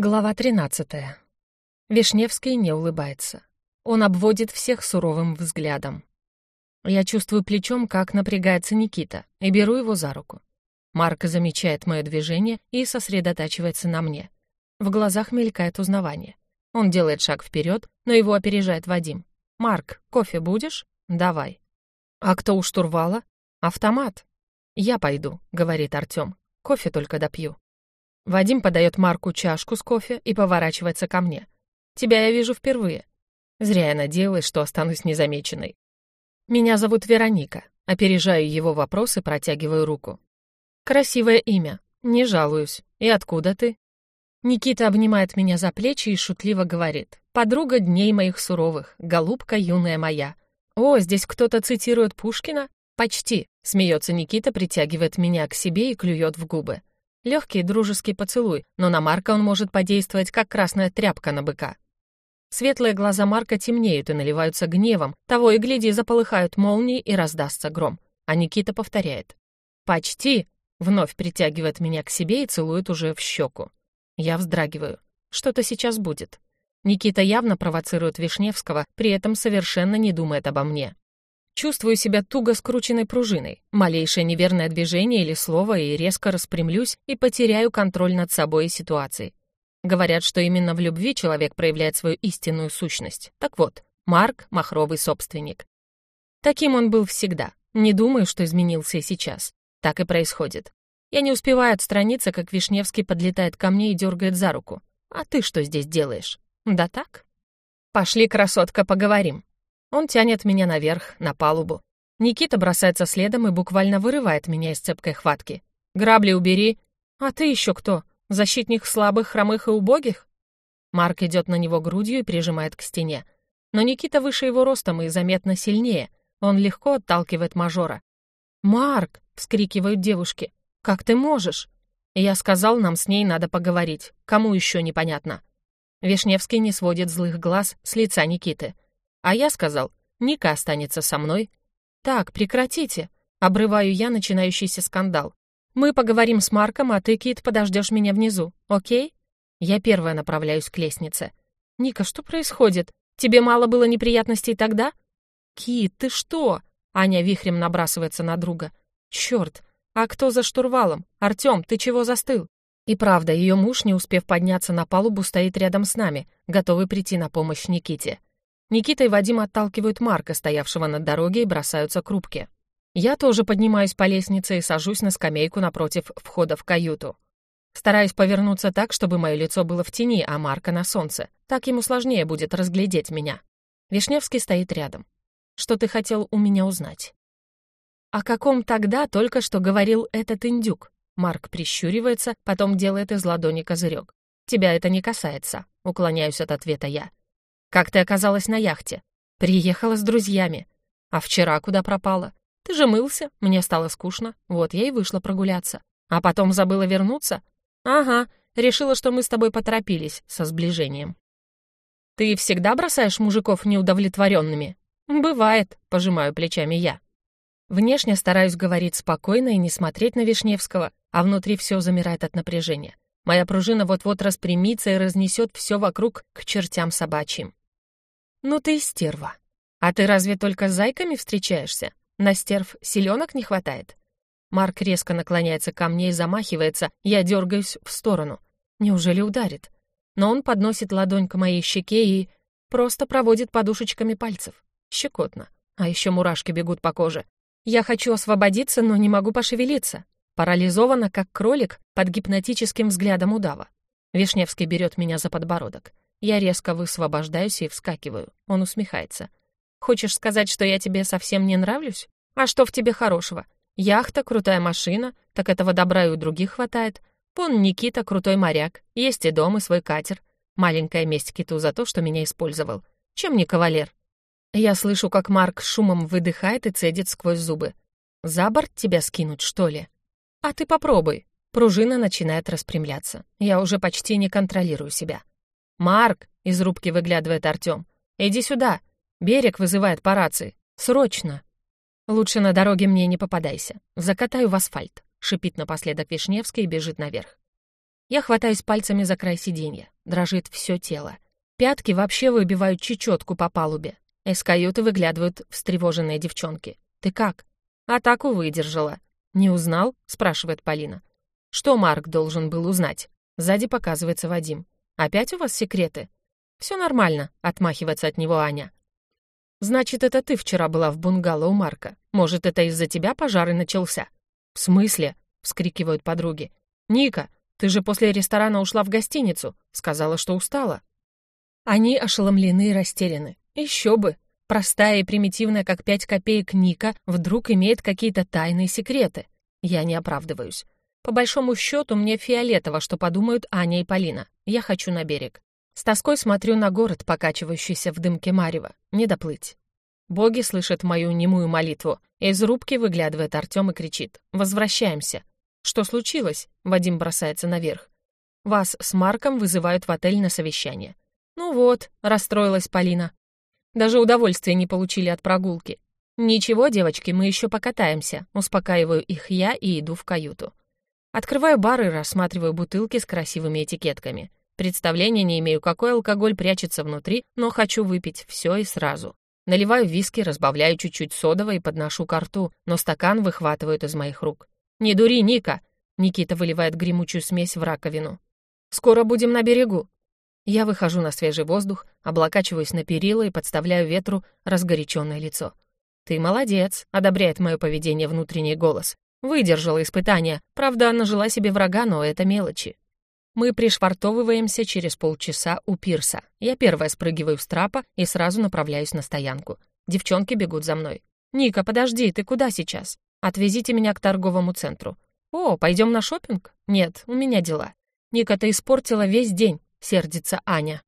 Глава 13. Вишневский не улыбается. Он обводит всех суровым взглядом. Я чувствую плечом, как напрягается Никита, и беру его за руку. Марк замечает мое движение и сосредотачивается на мне. В глазах мелькает узнавание. Он делает шаг вперед, но его опережает Вадим. «Марк, кофе будешь? Давай». «А кто у штурвала?» «Автомат». «Я пойду», — говорит Артём. «Кофе только допью». Вадим подает Марку чашку с кофе и поворачивается ко мне. «Тебя я вижу впервые». Зря я надеялась, что останусь незамеченной. «Меня зовут Вероника». Опережаю его вопрос и протягиваю руку. «Красивое имя. Не жалуюсь. И откуда ты?» Никита обнимает меня за плечи и шутливо говорит. «Подруга дней моих суровых, голубка юная моя». «О, здесь кто-то цитирует Пушкина?» «Почти», — смеется Никита, притягивает меня к себе и клюет в губы. Легкий дружеский поцелуй, но на Марка он может подействовать, как красная тряпка на быка. Светлые глаза Марка темнеют и наливаются гневом, того и гляди, заполыхают молнии и раздастся гром. А Никита повторяет. «Почти!» Вновь притягивает меня к себе и целует уже в щеку. Я вздрагиваю. Что-то сейчас будет. Никита явно провоцирует Вишневского, при этом совершенно не думает обо мне. Чувствую себя туго скрученной пружиной. Малейшее неверное движение или слово, и резко распрямлюсь и потеряю контроль над собой и ситуацией. Говорят, что именно в любви человек проявляет свою истинную сущность. Так вот, Марк — махровый собственник. Таким он был всегда. Не думаю, что изменился и сейчас. Так и происходит. Я не успеваю отстраниться, как Вишневский подлетает ко мне и дергает за руку. «А ты что здесь делаешь?» «Да так?» «Пошли, красотка, поговорим». Он тянет меня наверх, на палубу. Никита бросается следом и буквально вырывает меня из цепкой хватки. «Грабли убери!» «А ты еще кто? Защитник слабых, хромых и убогих?» Марк идет на него грудью и прижимает к стене. Но Никита выше его ростом и заметно сильнее. Он легко отталкивает мажора. «Марк!» — вскрикивают девушки. «Как ты можешь?» Я сказал, нам с ней надо поговорить. Кому еще непонятно. Вишневский не сводит злых глаз с лица Никиты. А я сказал, Ника останется со мной. Так, прекратите. Обрываю я начинающийся скандал. Мы поговорим с Марком, а ты, Кит, подождешь меня внизу, окей? Я первая направляюсь к лестнице. Ника, что происходит? Тебе мало было неприятностей тогда? Кит, ты что? Аня вихрем набрасывается на друга. Черт, а кто за штурвалом? Артем, ты чего застыл? И правда, ее муж, не успев подняться на палубу, стоит рядом с нами, готовый прийти на помощь Никите. Никита и Вадим отталкивают Марка, стоявшего на дороге, и бросаются к рубке. Я тоже поднимаюсь по лестнице и сажусь на скамейку напротив входа в каюту. Стараюсь повернуться так, чтобы мое лицо было в тени, а Марка на солнце. Так ему сложнее будет разглядеть меня. Вишневский стоит рядом. Что ты хотел у меня узнать? О каком тогда только что говорил этот индюк? Марк прищуривается, потом делает из ладони козырек. Тебя это не касается, уклоняюсь от ответа я. Как ты оказалась на яхте? Приехала с друзьями. А вчера куда пропала? Ты же мылся, мне стало скучно. Вот я и вышла прогуляться. А потом забыла вернуться? Ага, решила, что мы с тобой поторопились со сближением. Ты всегда бросаешь мужиков неудовлетворенными? Бывает, пожимаю плечами я. Внешне стараюсь говорить спокойно и не смотреть на Вишневского, а внутри все замирает от напряжения. Моя пружина вот-вот распрямится и разнесет все вокруг к чертям собачьим. «Ну ты стерва. А ты разве только с зайками встречаешься? На стерв селенок не хватает?» Марк резко наклоняется ко мне и замахивается, я дергаюсь в сторону. Неужели ударит? Но он подносит ладонь к моей щеке и просто проводит подушечками пальцев. Щекотно. А еще мурашки бегут по коже. Я хочу освободиться, но не могу пошевелиться. Парализована, как кролик, под гипнотическим взглядом удава. Вишневский берет меня за подбородок. Я резко высвобождаюсь и вскакиваю. Он усмехается. «Хочешь сказать, что я тебе совсем не нравлюсь? А что в тебе хорошего? Яхта, крутая машина, так этого добра и у других хватает. Вон Никита, крутой моряк, есть и дом, и свой катер. Маленькая месть киту за то, что меня использовал. Чем не кавалер?» Я слышу, как Марк шумом выдыхает и цедит сквозь зубы. «За борт тебя скинуть, что ли?» «А ты попробуй». Пружина начинает распрямляться. Я уже почти не контролирую себя. «Марк!» — из рубки выглядывает Артём. «Иди сюда! Берег вызывает по рации. Срочно!» «Лучше на дороге мне не попадайся. Закатаю в асфальт», — шипит напоследок Вишневский и бежит наверх. Я хватаюсь пальцами за край сиденья. Дрожит все тело. Пятки вообще выбивают чечетку по палубе. Из каюты выглядывают встревоженные девчонки. «Ты как?» «Атаку выдержала». «Не узнал?» — спрашивает Полина. «Что Марк должен был узнать?» Сзади показывается Вадим. «Опять у вас секреты?» «Все нормально», — отмахивается от него Аня. «Значит, это ты вчера была в бунгало у Марка. Может, это из-за тебя пожар и начался?» «В смысле?» — вскрикивают подруги. «Ника, ты же после ресторана ушла в гостиницу. Сказала, что устала». Они ошеломлены и растеряны. Еще бы. Простая и примитивная, как пять копеек Ника, вдруг имеет какие-то тайные секреты. Я не оправдываюсь. По большому счету, мне фиолетово, что подумают Аня и Полина. Я хочу на берег. С тоской смотрю на город, покачивающийся в дымке марева. Не доплыть. Боги слышат мою немую молитву. Из рубки выглядывает Артем и кричит. «Возвращаемся». «Что случилось?» Вадим бросается наверх. «Вас с Марком вызывают в отель на совещание». «Ну вот», — расстроилась Полина. «Даже удовольствия не получили от прогулки». «Ничего, девочки, мы еще покатаемся», — успокаиваю их я и иду в каюту. Открываю бар и рассматриваю бутылки с красивыми этикетками. Представления не имею, какой алкоголь прячется внутри, но хочу выпить все и сразу. Наливаю виски, разбавляю чуть-чуть содовой и подношу ко рту, но стакан выхватывают из моих рук. «Не дури, Ника!» Никита выливает гремучую смесь в раковину. «Скоро будем на берегу!» Я выхожу на свежий воздух, облокачиваюсь на перила и подставляю ветру разгоряченное лицо. «Ты молодец», — одобряет мое поведение внутренний голос. «Выдержала испытание. Правда, нажила себе врага, но это мелочи. Мы пришвартовываемся через полчаса у пирса. Я первая спрыгиваю с трапа и сразу направляюсь на стоянку. Девчонки бегут за мной. «Ника, подожди, ты куда сейчас? Отвезите меня к торговому центру». «О, пойдем на шопинг? «Нет, у меня дела». «Ника, ты испортила весь день», — сердится Аня.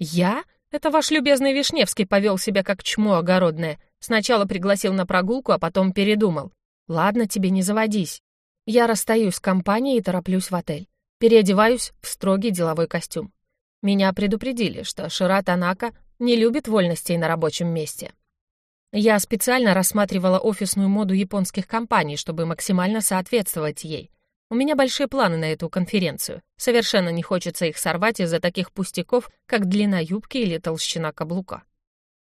«Я? Это ваш любезный Вишневский повел себя как чмо огородное. Сначала пригласил на прогулку, а потом передумал. Ладно, тебе не заводись. Я расстаюсь с компанией и тороплюсь в отель. Переодеваюсь в строгий деловой костюм. Меня предупредили, что Шира Танака не любит вольностей на рабочем месте. Я специально рассматривала офисную моду японских компаний, чтобы максимально соответствовать ей. У меня большие планы на эту конференцию. Совершенно не хочется их сорвать из-за таких пустяков, как длина юбки или толщина каблука.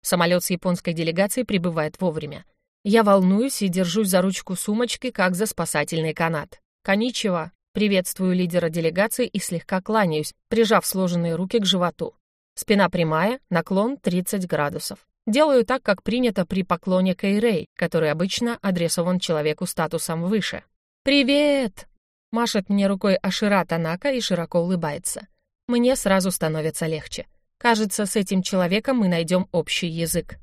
Самолет с японской делегацией прибывает вовремя. Я волнуюсь и держусь за ручку сумочки, как за спасательный канат. Коничева, Приветствую лидера делегации и слегка кланяюсь, прижав сложенные руки к животу. Спина прямая, наклон 30 градусов. Делаю так, как принято при поклоне Кейрей, который обычно адресован человеку статусом выше. «Привет!» Машет мне рукой Ашира Танака и широко улыбается. Мне сразу становится легче. Кажется, с этим человеком мы найдем общий язык.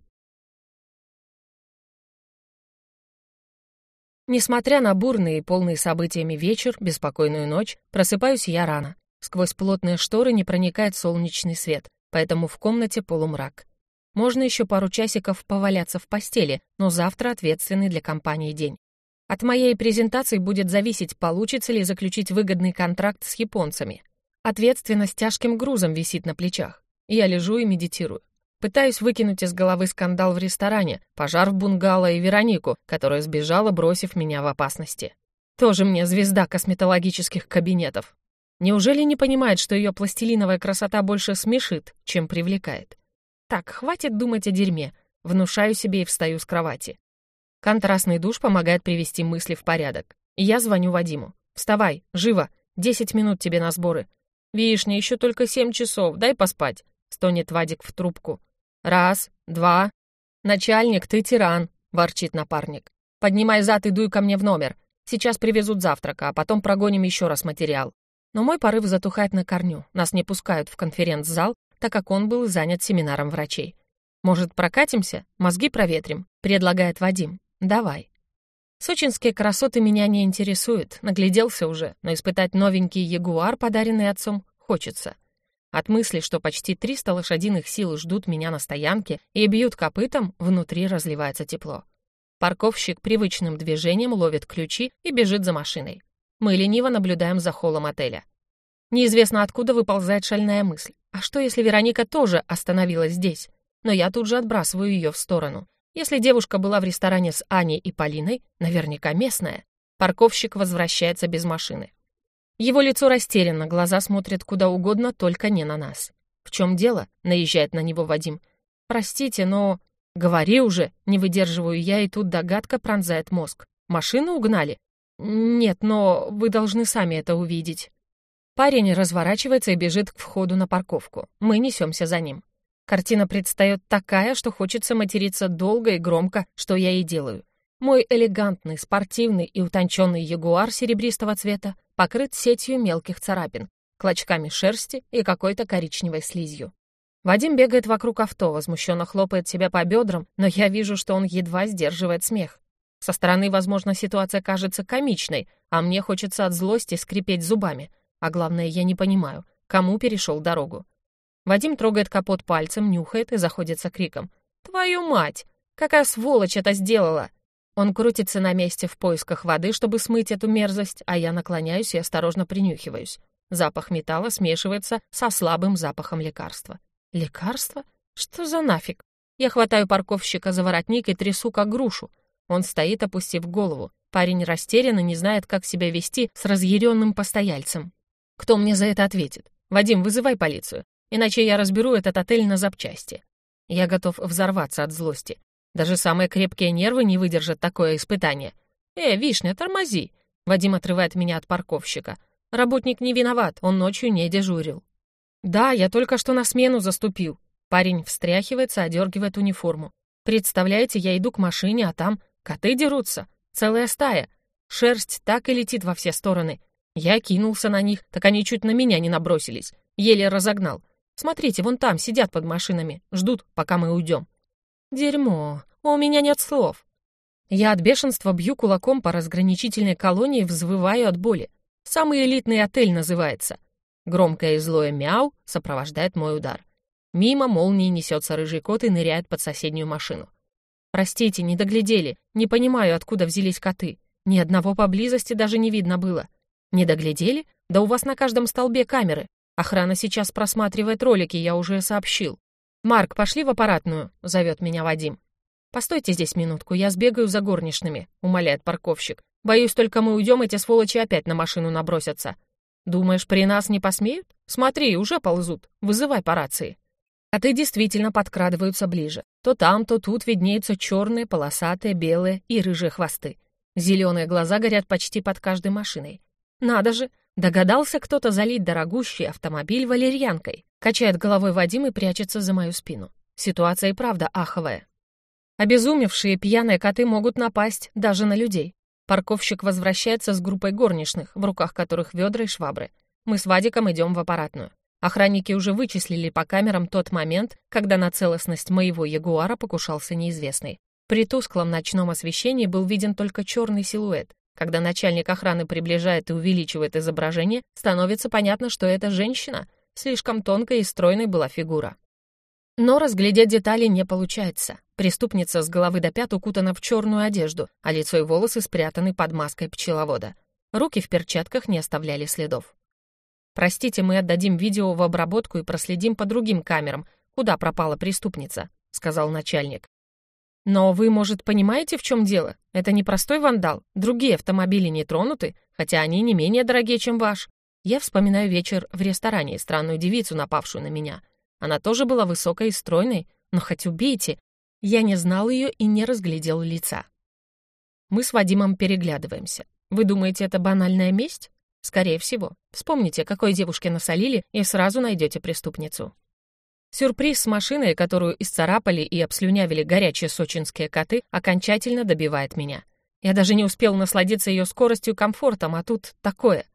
Несмотря на бурный и полный событиями вечер, беспокойную ночь, просыпаюсь я рано. Сквозь плотные шторы не проникает солнечный свет, поэтому в комнате полумрак. Можно еще пару часиков поваляться в постели, но завтра ответственный для компании день. От моей презентации будет зависеть, получится ли заключить выгодный контракт с японцами. Ответственность тяжким грузом висит на плечах. Я лежу и медитирую. Пытаюсь выкинуть из головы скандал в ресторане, пожар в бунгало и Веронику, которая сбежала, бросив меня в опасности. Тоже мне звезда косметологических кабинетов. Неужели не понимает, что ее пластилиновая красота больше смешит, чем привлекает? Так, хватит думать о дерьме. Внушаю себе и встаю с кровати. Контрастный душ помогает привести мысли в порядок. Я звоню Вадиму. «Вставай, живо! Десять минут тебе на сборы». «Вишня, еще только семь часов, дай поспать», — стонет Вадик в трубку. «Раз, два». «Начальник, ты тиран», — ворчит напарник. «Поднимай зад и дуй ко мне в номер. Сейчас привезут завтрак, а потом прогоним еще раз материал». Но мой порыв затухает на корню. Нас не пускают в конференц-зал, так как он был занят семинаром врачей. «Может, прокатимся? Мозги проветрим?» — предлагает Вадим. «Давай». Сочинские красоты меня не интересуют, нагляделся уже, но испытать новенький ягуар, подаренный отцом, хочется. От мысли, что почти 300 лошадиных сил ждут меня на стоянке и бьют копытом, внутри разливается тепло. Парковщик привычным движением ловит ключи и бежит за машиной. Мы лениво наблюдаем за холлом отеля. Неизвестно откуда выползает шальная мысль. А что, если Вероника тоже остановилась здесь? Но я тут же отбрасываю ее в сторону. Если девушка была в ресторане с Аней и Полиной, наверняка местная. Парковщик возвращается без машины. Его лицо растеряно, глаза смотрят куда угодно, только не на нас. «В чем дело?» — наезжает на него Вадим. «Простите, но...» «Говори уже!» — не выдерживаю я, и тут догадка пронзает мозг. «Машину угнали?» «Нет, но вы должны сами это увидеть». Парень разворачивается и бежит к входу на парковку. Мы несемся за ним. Картина предстает такая, что хочется материться долго и громко, что я и делаю. Мой элегантный, спортивный и утонченный ягуар серебристого цвета покрыт сетью мелких царапин, клочками шерсти и какой-то коричневой слизью. Вадим бегает вокруг авто, возмущенно хлопает себя по бедрам, но я вижу, что он едва сдерживает смех. Со стороны, возможно, ситуация кажется комичной, а мне хочется от злости скрипеть зубами. А главное, я не понимаю, кому перешел дорогу. Вадим трогает капот пальцем, нюхает и заходится криком. «Твою мать! Какая сволочь это сделала!» Он крутится на месте в поисках воды, чтобы смыть эту мерзость, а я наклоняюсь и осторожно принюхиваюсь. Запах металла смешивается со слабым запахом лекарства. Лекарство? Что за нафиг? Я хватаю парковщика за воротник и трясу как грушу. Он стоит, опустив голову. Парень растерян и не знает, как себя вести с разъяренным постояльцем. Кто мне за это ответит? Вадим, вызывай полицию, иначе я разберу этот отель на запчасти. Я готов взорваться от злости. Даже самые крепкие нервы не выдержат такое испытание. «Э, Вишня, тормози!» Вадим отрывает меня от парковщика. Работник не виноват, он ночью не дежурил. «Да, я только что на смену заступил». Парень встряхивается, одергивает униформу. «Представляете, я иду к машине, а там коты дерутся. Целая стая. Шерсть так и летит во все стороны. Я кинулся на них, так они чуть на меня не набросились. Еле разогнал. Смотрите, вон там сидят под машинами, ждут, пока мы уйдем. Дерьмо, у меня нет слов. Я от бешенства бью кулаком по разграничительной колонии взвываю от боли. Самый элитный отель называется. Громкое и злое мяу сопровождает мой удар. Мимо молнии несется рыжий кот и ныряет под соседнюю машину. Простите, не доглядели. Не понимаю, откуда взялись коты. Ни одного поблизости даже не видно было. Не доглядели? Да у вас на каждом столбе камеры. Охрана сейчас просматривает ролики, я уже сообщил. «Марк, пошли в аппаратную», — зовет меня Вадим. «Постойте здесь минутку, я сбегаю за горничными», — умоляет парковщик. «Боюсь, только мы уйдем, эти сволочи опять на машину набросятся». «Думаешь, при нас не посмеют? Смотри, уже ползут. Вызывай по рации». А ты действительно подкрадываются ближе. То там, то тут виднеются черные, полосатые, белые и рыжие хвосты. Зеленые глаза горят почти под каждой машиной. Надо же, догадался кто-то залить дорогущий автомобиль валерьянкой. Качает головой Вадим и прячется за мою спину. Ситуация и правда аховая. Обезумевшие пьяные коты могут напасть даже на людей. Парковщик возвращается с группой горничных, в руках которых ведра и швабры. Мы с Вадиком идем в аппаратную. Охранники уже вычислили по камерам тот момент, когда на целостность моего ягуара покушался неизвестный. При тусклом ночном освещении был виден только черный силуэт. Когда начальник охраны приближает и увеличивает изображение, становится понятно, что это женщина — Слишком тонкой и стройной была фигура. Но разглядеть детали не получается. Преступница с головы до пят укутана в черную одежду, а лицо и волосы спрятаны под маской пчеловода. Руки в перчатках не оставляли следов. «Простите, мы отдадим видео в обработку и проследим по другим камерам, куда пропала преступница», — сказал начальник. «Но вы, может, понимаете, в чем дело? Это не простой вандал. Другие автомобили не тронуты, хотя они не менее дорогие, чем ваш. Я вспоминаю вечер в ресторане и странную девицу, напавшую на меня. Она тоже была высокой и стройной, но хоть убейте, я не знал ее и не разглядел лица. Мы с Вадимом переглядываемся. Вы думаете, это банальная месть? Скорее всего. Вспомните, какой девушке насолили, и сразу найдете преступницу. Сюрприз с машиной, которую исцарапали и обслюнявили горячие сочинские коты, окончательно добивает меня. Я даже не успел насладиться ее скоростью и комфортом, а тут такое.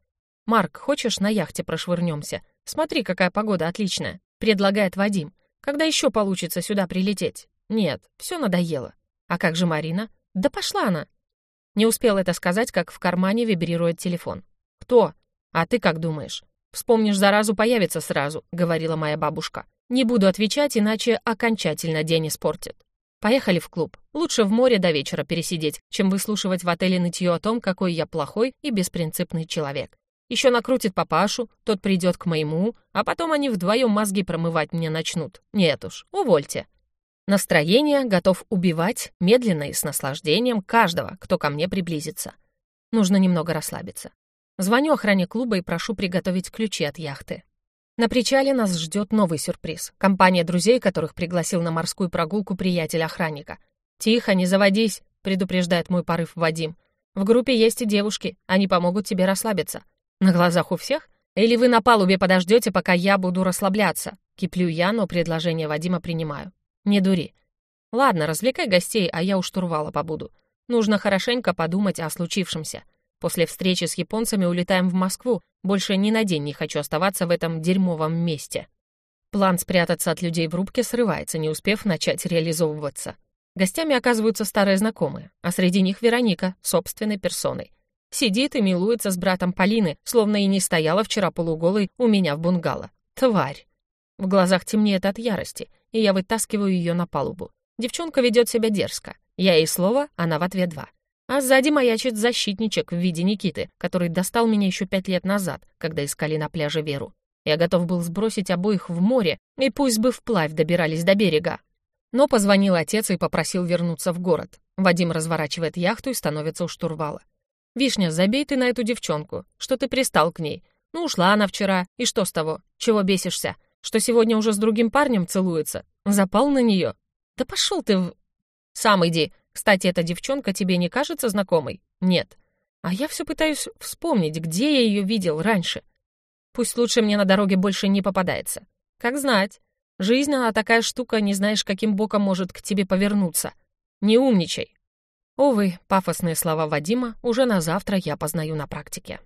«Марк, хочешь, на яхте прошвырнемся? Смотри, какая погода отличная», — предлагает Вадим. «Когда еще получится сюда прилететь?» «Нет, все надоело». «А как же Марина?» «Да пошла она!» Не успел это сказать, как в кармане вибрирует телефон. «Кто?» «А ты как думаешь?» «Вспомнишь заразу, появится сразу», — говорила моя бабушка. «Не буду отвечать, иначе окончательно день испортит». Поехали в клуб. Лучше в море до вечера пересидеть, чем выслушивать в отеле нытье о том, какой я плохой и беспринципный человек. Еще накрутит папашу, тот придет к моему, а потом они вдвоем мозги промывать мне начнут. Нет уж, увольте. Настроение готов убивать медленно и с наслаждением каждого, кто ко мне приблизится. Нужно немного расслабиться. Звоню охране клуба и прошу приготовить ключи от яхты. На причале нас ждет новый сюрприз. Компания друзей, которых пригласил на морскую прогулку приятель охранника. «Тихо, не заводись», — предупреждает мой порыв Вадим. «В группе есть и девушки, они помогут тебе расслабиться». «На глазах у всех? Или вы на палубе подождете, пока я буду расслабляться?» Киплю я, но предложение Вадима принимаю. «Не дури». «Ладно, развлекай гостей, а я у штурвала побуду. Нужно хорошенько подумать о случившемся. После встречи с японцами улетаем в Москву. Больше ни на день не хочу оставаться в этом дерьмовом месте. План спрятаться от людей в рубке срывается, не успев начать реализовываться. Гостями оказываются старые знакомые, а среди них Вероника, собственной персоной. Сидит и милуется с братом Полины, словно и не стояла вчера полуголой у меня в бунгало. Тварь! В глазах темнеет от ярости, и я вытаскиваю ее на палубу. Девчонка ведет себя дерзко. Я ей слово, она в ответ два. А сзади маячит защитничек в виде Никиты, который достал меня еще пять лет назад, когда искали на пляже Веру. Я готов был сбросить обоих в море, и пусть бы вплавь добирались до берега. Но позвонил отец и попросил вернуться в город. Вадим разворачивает яхту и становится у штурвала. «Вишня, забей ты на эту девчонку. Что ты пристал к ней? Ну, ушла она вчера. И что с того? Чего бесишься? Что сегодня уже с другим парнем целуется? Запал на нее? Да пошел ты в...» «Сам иди. Кстати, эта девчонка тебе не кажется знакомой? Нет. А я все пытаюсь вспомнить, где я ее видел раньше. Пусть лучше мне на дороге больше не попадается. Как знать. Жизнь, она такая штука, не знаешь, каким боком может к тебе повернуться. Не умничай. Увы, пафосные слова Вадима уже на завтра я познаю на практике.